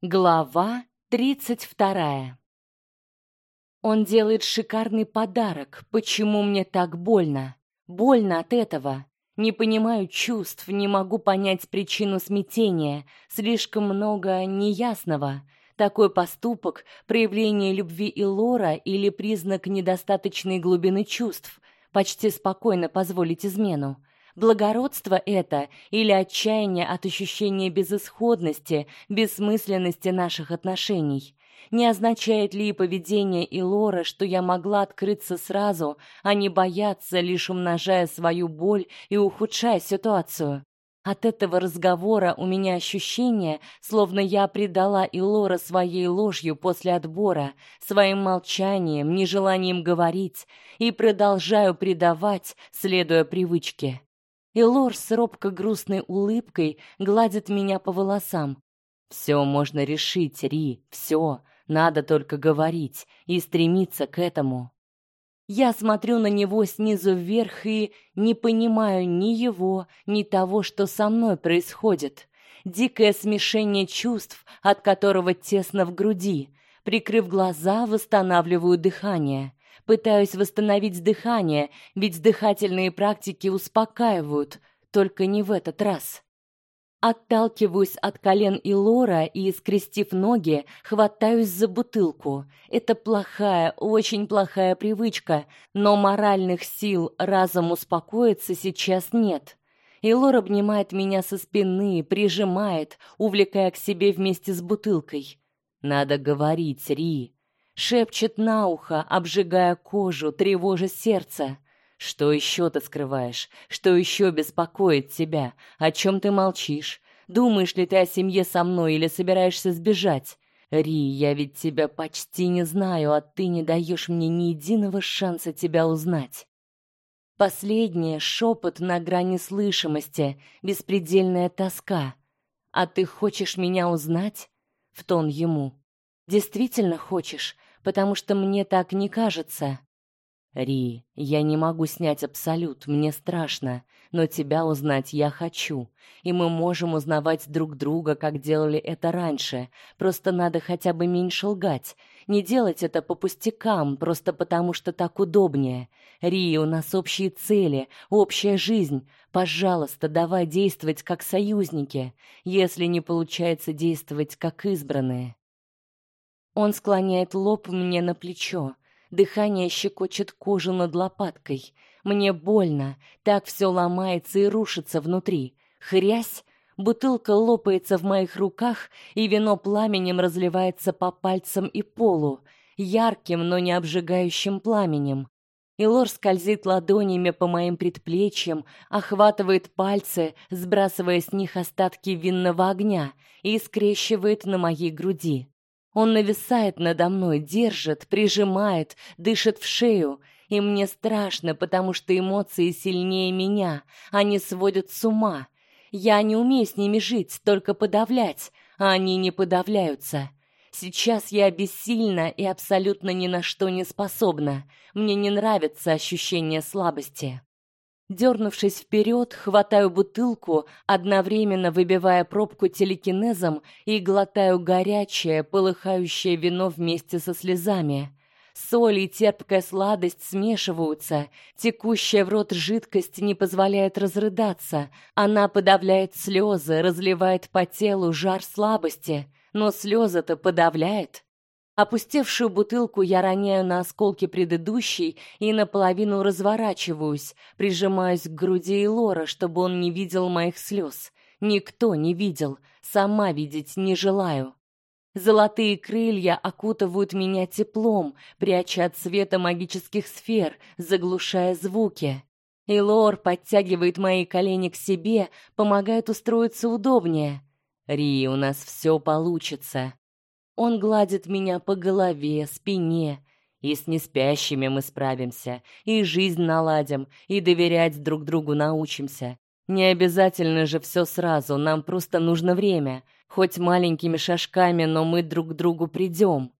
Глава тридцать вторая. Он делает шикарный подарок. Почему мне так больно? Больно от этого. Не понимаю чувств, не могу понять причину смятения. Слишком много неясного. Такой поступок проявление любви и лора или признак недостаточной глубины чувств. Почти спокойно позволить измену. Благородство это или отчаяние от ощущения безысходности, бессмысленности наших отношений? Не означает ли поведение Илора, что я могла открыться сразу, а не бояться, лишь умножая свою боль и ухудшая ситуацию? От этого разговора у меня ощущение, словно я предала Илора своей ложью после отбора, своим молчанием, нежеланием говорить, и продолжаю предавать, следуя привычке и Лор с робко грустной улыбкой гладит меня по волосам. Все можно решить, Ри, все. Надо только говорить и стремиться к этому. Я смотрю на него снизу вверх и не понимаю ни его, ни того, что со мной происходит. Дикое смешение чувств, от которого тесно в груди. Прикрыв глаза, восстанавливаю дыхание. Пытаюсь восстановить дыхание, ведь дыхательные практики успокаивают, только не в этот раз. Отталкиваюсь от колен и и, скрестив ноги, хватаюсь за бутылку. Это плохая, очень плохая привычка, но моральных сил разом успокоиться сейчас нет. И обнимает меня со спины, прижимает, увлекая к себе вместе с бутылкой. Надо говорить, Ри шепчет на ухо, обжигая кожу, тревожа сердце. Что еще ты скрываешь? Что еще беспокоит тебя? О чем ты молчишь? Думаешь ли ты о семье со мной или собираешься сбежать? Ри, я ведь тебя почти не знаю, а ты не даешь мне ни единого шанса тебя узнать. Последнее шепот на грани слышимости, беспредельная тоска. А ты хочешь меня узнать? В тон ему. Действительно хочешь? Потому что мне так не кажется. Ри, я не могу снять абсолют, мне страшно, но тебя узнать я хочу, и мы можем узнавать друг друга, как делали это раньше. Просто надо хотя бы меньше лгать, не делать это по пустякам, просто потому что так удобнее. Ри, у нас общие цели, общая жизнь. Пожалуйста, давай действовать как союзники, если не получается действовать как избранные. Он склоняет лоб мне на плечо. Дыхание щекочет кожу над лопаткой. Мне больно, так все ломается и рушится внутри. Хрясь, бутылка лопается в моих руках, и вино пламенем разливается по пальцам и полу, ярким, но не обжигающим пламенем. Илор скользит ладонями по моим предплечьям, охватывает пальцы, сбрасывая с них остатки винного огня, и скрещивает на моей груди. Он нависает надо мной, держит, прижимает, дышит в шею, и мне страшно, потому что эмоции сильнее меня, они сводят с ума. Я не умею с ними жить, только подавлять, а они не подавляются. Сейчас я бессильна и абсолютно ни на что не способна. Мне не нравится ощущение слабости. Дернувшись вперед, хватаю бутылку, одновременно выбивая пробку телекинезом и глотаю горячее, полыхающее вино вместе со слезами. Соль и терпкая сладость смешиваются, текущая в рот жидкость не позволяет разрыдаться. Она подавляет слезы, разливает по телу жар слабости, но слезы-то подавляет. Опустевшую бутылку я роняю на осколки предыдущей и наполовину разворачиваюсь, прижимаюсь к груди Лора, чтобы он не видел моих слез. Никто не видел, сама видеть не желаю. Золотые крылья окутывают меня теплом, пряча от света магических сфер, заглушая звуки. Илор подтягивает мои колени к себе, помогает устроиться удобнее. Ри, у нас все получится. Он гладит меня по голове, спине, и с неспящими мы справимся, и жизнь наладим, и доверять друг другу научимся. Не обязательно же все сразу, нам просто нужно время, хоть маленькими шажками, но мы друг к другу придем.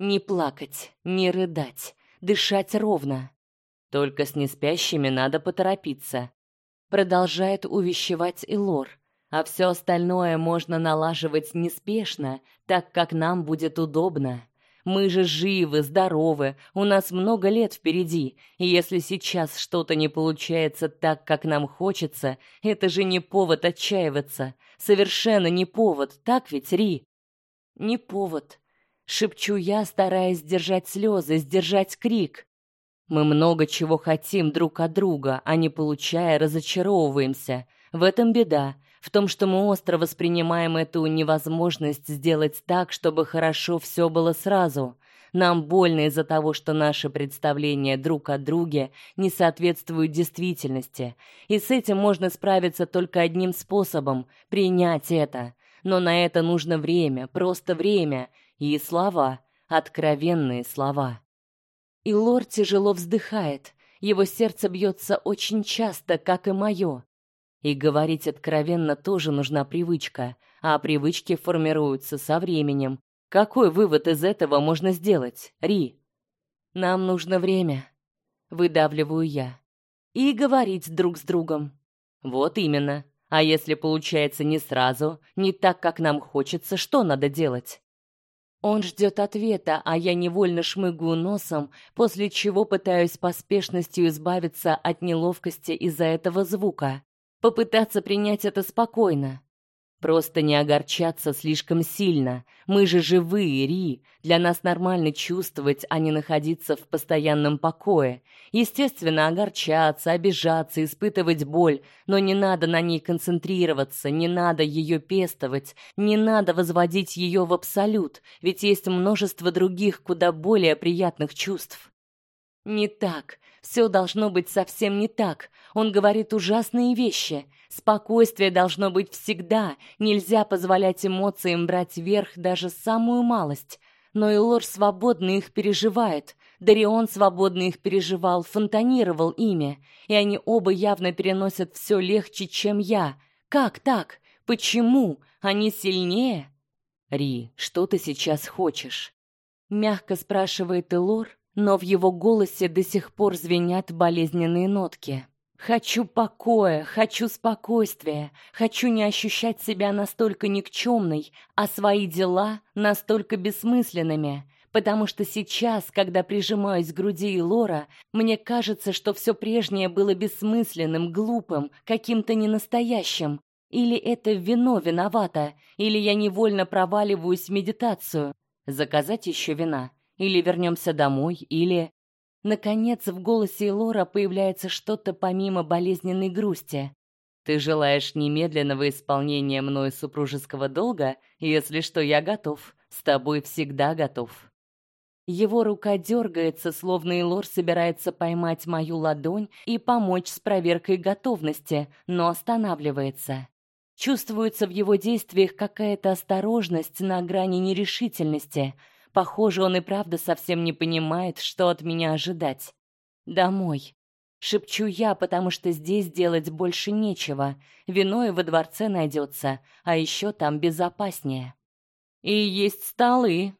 Не плакать, не рыдать, дышать ровно. Только с неспящими надо поторопиться. Продолжает увещевать Илор. А все остальное можно налаживать неспешно, так как нам будет удобно. Мы же живы, здоровы, у нас много лет впереди, и если сейчас что-то не получается так, как нам хочется, это же не повод отчаиваться. Совершенно не повод, так ведь, Ри? Не повод. Шепчу я, стараясь сдержать слезы, сдержать крик. Мы много чего хотим друг от друга, а не получая, разочаровываемся. В этом беда в том, что мы остро воспринимаем эту невозможность сделать так, чтобы хорошо все было сразу. Нам больно из-за того, что наши представления друг о друге не соответствуют действительности, и с этим можно справиться только одним способом принять это. Но на это нужно время, просто время и слова, откровенные слова. И Лор тяжело вздыхает. Его сердце бьется очень часто, как и мое. И говорить откровенно тоже нужна привычка, а привычки формируются со временем. Какой вывод из этого можно сделать, Ри? Нам нужно время, выдавливаю я. И говорить друг с другом. Вот именно. А если получается не сразу, не так, как нам хочется, что надо делать? Он ждет ответа, а я невольно шмыгаю носом, после чего пытаюсь поспешностью избавиться от неловкости из-за этого звука попытаться принять это спокойно. Просто не огорчаться слишком сильно. Мы же живые, Ри. Для нас нормально чувствовать, а не находиться в постоянном покое. Естественно, огорчаться, обижаться, испытывать боль, но не надо на ней концентрироваться, не надо ее пестовать, не надо возводить ее в абсолют, ведь есть множество других, куда более приятных чувств. Не так. Все должно быть совсем не так. Он говорит ужасные вещи. Спокойствие должно быть всегда. Нельзя позволять эмоциям брать верх даже самую малость. Но Илор свободно их переживает. Дарион свободно их переживал, фонтанировал ими, и они оба явно переносят все легче, чем я. Как так? Почему? Они сильнее? Ри, что ты сейчас хочешь? Мягко спрашивает Илор, но в его голосе до сих пор звенят болезненные нотки. Хочу покоя, хочу спокойствия, хочу не ощущать себя настолько никчемной, а свои дела настолько бессмысленными, потому что сейчас, когда прижимаюсь к груди Лора, мне кажется, что все прежнее было бессмысленным, глупым, каким-то ненастоящим. Или это вино виновато, или я невольно проваливаюсь в медитацию. Заказать еще вина или вернемся домой, или наконец в голосе Лора появляется что-то помимо болезненной грусти. Ты желаешь немедленного исполнения мною супружеского долга? Если что, я готов. С тобой всегда готов. Его рука дергается, словно Илор собирается поймать мою ладонь и помочь с проверкой готовности, но останавливается. Чувствуется в его действиях какая-то осторожность на грани нерешительности, Похоже, он и правда совсем не понимает, что от меня ожидать. Домой. Шепчу я, потому что здесь делать больше нечего. Вино и во дворце найдется, а еще там безопаснее. И есть столы.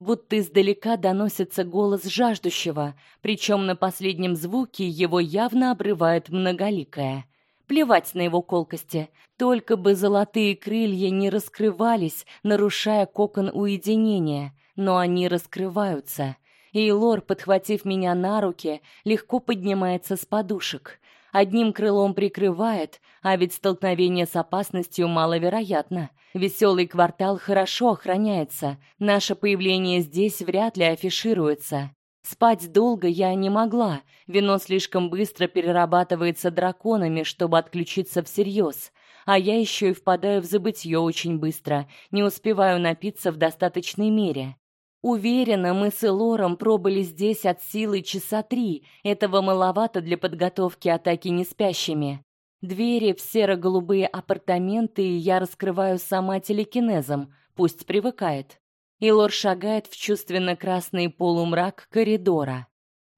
Будто издалека доносится голос жаждущего, причем на последнем звуке его явно обрывает многоликое. Плевать на его колкости, только бы золотые крылья не раскрывались, нарушая кокон уединения но они раскрываются. И Лор, подхватив меня на руки, легко поднимается с подушек. Одним крылом прикрывает, а ведь столкновение с опасностью маловероятно. Веселый квартал хорошо охраняется. Наше появление здесь вряд ли афишируется. Спать долго я не могла. Вино слишком быстро перерабатывается драконами, чтобы отключиться всерьез. А я еще и впадаю в забытье очень быстро, не успеваю напиться в достаточной мере. Уверена, мы с Элором пробыли здесь от силы часа три. Этого маловато для подготовки атаки неспящими. Двери в серо-голубые апартаменты я раскрываю сама телекинезом, пусть привыкает. Илор шагает в чувственно-красный полумрак коридора.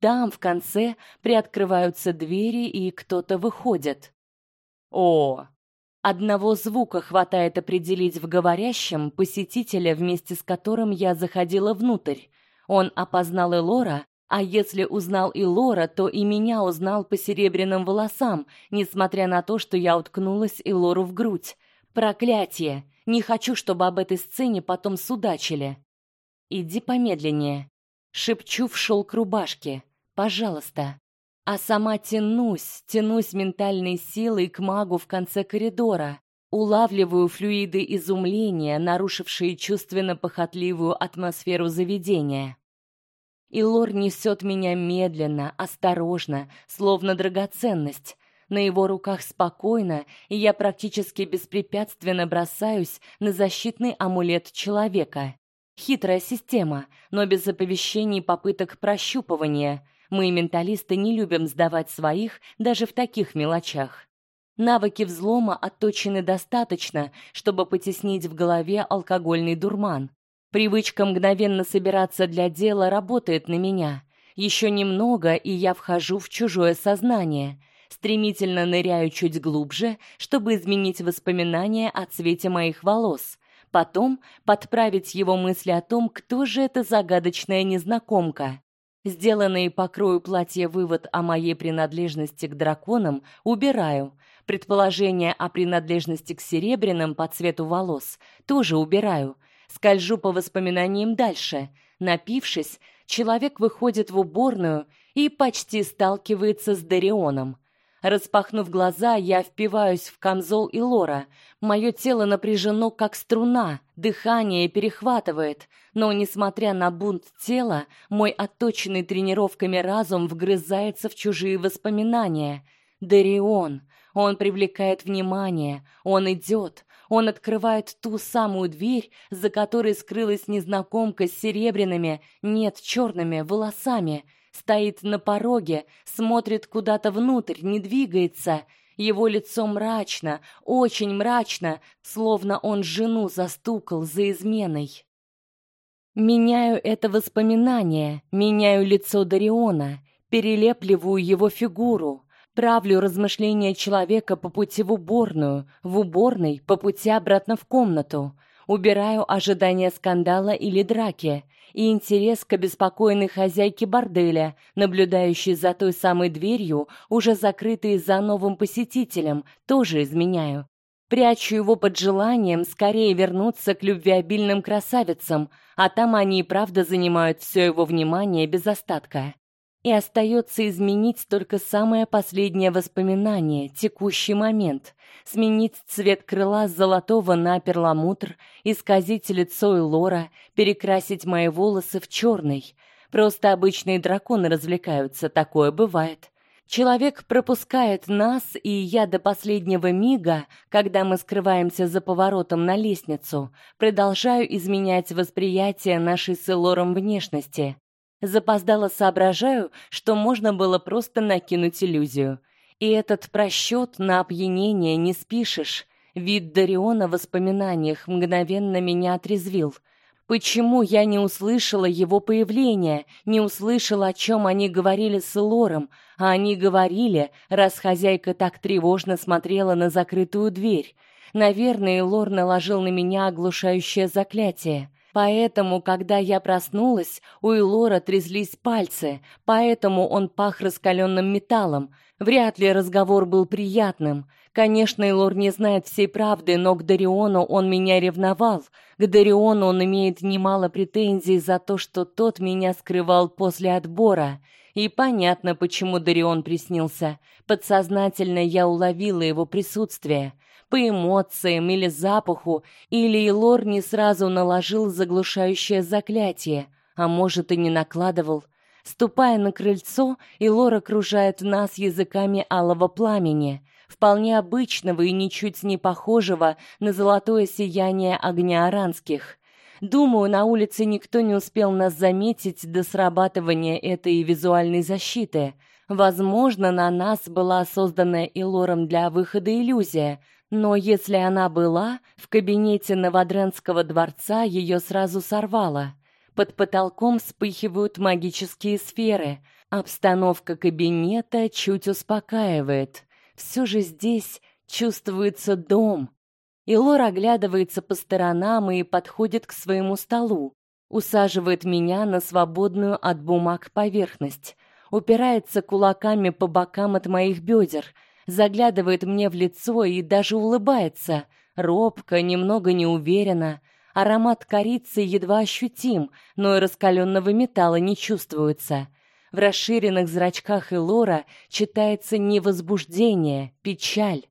Там в конце приоткрываются двери, и кто-то выходит. О, Одного звука хватает определить в говорящем посетителя, вместе с которым я заходила внутрь. Он опознал Элора, а если узнал и Лора, то и меня узнал по серебряным волосам, несмотря на то, что я уткнулась Элору в грудь. Проклятие! Не хочу, чтобы об этой сцене потом судачили. Иди помедленнее. Шепчу в шелк рубашки. Пожалуйста. А сама тянусь, тянусь ментальной силой к магу в конце коридора. Улавливаю флюиды изумления, нарушившие чувственно-похотливую атмосферу заведения. И Лор несет меня медленно, осторожно, словно драгоценность. На его руках спокойно, и я практически беспрепятственно бросаюсь на защитный амулет человека. Хитрая система, но без оповещений попыток прощупывания. Мы, менталисты, не любим сдавать своих даже в таких мелочах. Навыки взлома отточены достаточно, чтобы потеснить в голове алкогольный дурман. Привычка мгновенно собираться для дела работает на меня. Еще немного, и я вхожу в чужое сознание. Стремительно ныряю чуть глубже, чтобы изменить воспоминания о цвете моих волос. Потом подправить его мысли о том, кто же эта загадочная незнакомка. Сделанный по крою платья вывод о моей принадлежности к драконам убираю. Предположение о принадлежности к серебряным по цвету волос тоже убираю. Скольжу по воспоминаниям дальше. Напившись, человек выходит в уборную и почти сталкивается с Дарионом. Распахнув глаза, я впиваюсь в камзол и Лора. Мое тело напряжено, как струна, дыхание перехватывает, но несмотря на бунт тела, мой отточенный тренировками разум вгрызается в чужие воспоминания. Дарион, он привлекает внимание, он идет, он открывает ту самую дверь, за которой скрылась незнакомка с серебряными, нет, черными волосами, стоит на пороге, смотрит куда-то внутрь, не двигается. Его лицо мрачно, очень мрачно, словно он жену застукал за изменой. Меняю это воспоминание, меняю лицо Дариона, перелепливаю его фигуру, Правлю размышления человека по пути в уборную, в уборной по пути обратно в комнату. Убираю ожидание скандала или драки и интерес к обеспокоенной хозяйке борделя, наблюдающей за той самой дверью, уже закрытой за новым посетителем, тоже изменяю. Прячу его под желанием скорее вернуться к любвеобильным красавицам, а там они и правда занимают все его внимание без остатка. И остается изменить только самое последнее воспоминание, текущий момент, сменить цвет крыла с золотого на перламутр, исказить лицо и лора, перекрасить мои волосы в черный. Просто обычные драконы развлекаются, такое бывает. Человек пропускает нас, и я до последнего мига, когда мы скрываемся за поворотом на лестницу, продолжаю изменять восприятие нашей с Элором внешности. Запоздало соображаю, что можно было просто накинуть иллюзию. И этот просчет на опьянение не спишешь. Вид Дариона в воспоминаниях мгновенно меня отрезвил. Почему я не услышала его появления, не услышала, о чем они говорили с Лором, а они говорили, раз хозяйка так тревожно смотрела на закрытую дверь. Наверное, Лор наложил на меня оглушающее заклятие. Поэтому, когда я проснулась, у Илора тряслись пальцы, поэтому он пах раскаленным металлом. Вряд ли разговор был приятным. Конечно, Илор не знает всей правды, но к Дариону он меня ревновал. К Дариону он имеет немало претензий за то, что тот меня скрывал после отбора. И понятно, почему Дарион приснился. Подсознательно я уловила его присутствие по эмоциям или запаху, или Илор не сразу наложил заглушающее заклятие, а может и не накладывал. Ступая на крыльцо, Илор окружает нас языками алого пламени, вполне обычного и ничуть не похожего на золотое сияние огня аранских. Думаю, на улице никто не успел нас заметить до срабатывания этой визуальной защиты. Возможно, на нас была созданная Илором для выхода иллюзия, но если она была, в кабинете Новодренского дворца ее сразу сорвало. Под потолком вспыхивают магические сферы. Обстановка кабинета чуть успокаивает. Все же здесь чувствуется дом. И Лора оглядывается по сторонам и подходит к своему столу, усаживает меня на свободную от бумаг поверхность, упирается кулаками по бокам от моих бедер — заглядывает мне в лицо и даже улыбается. робко, немного неуверенно. Аромат корицы едва ощутим, но и раскаленного металла не чувствуется. В расширенных зрачках Элора читается не возбуждение, печаль.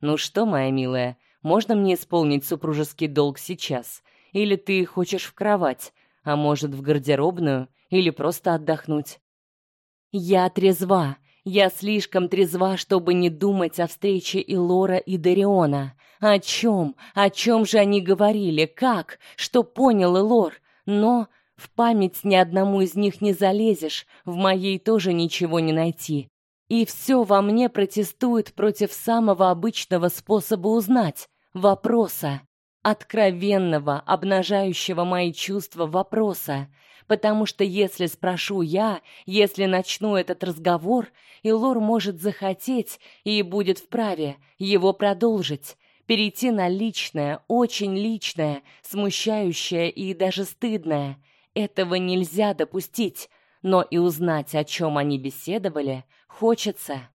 Ну что, моя милая, можно мне исполнить супружеский долг сейчас? Или ты хочешь в кровать, а может, в гардеробную, или просто отдохнуть? Я трезва. Я слишком трезва, чтобы не думать о встрече Илора и Дариона. О чем? О чем же они говорили? Как? Что понял Илор? Но в память ни одному из них не залезешь, в моей тоже ничего не найти. И все во мне протестует против самого обычного способа узнать вопроса, откровенного, обнажающего мои чувства вопроса, потому что если спрошу я, если начну этот разговор, Илор может захотеть и будет вправе его продолжить, перейти на личное, очень личное, смущающее и даже стыдное. Этого нельзя допустить, но и узнать, о чем они беседовали, хочется.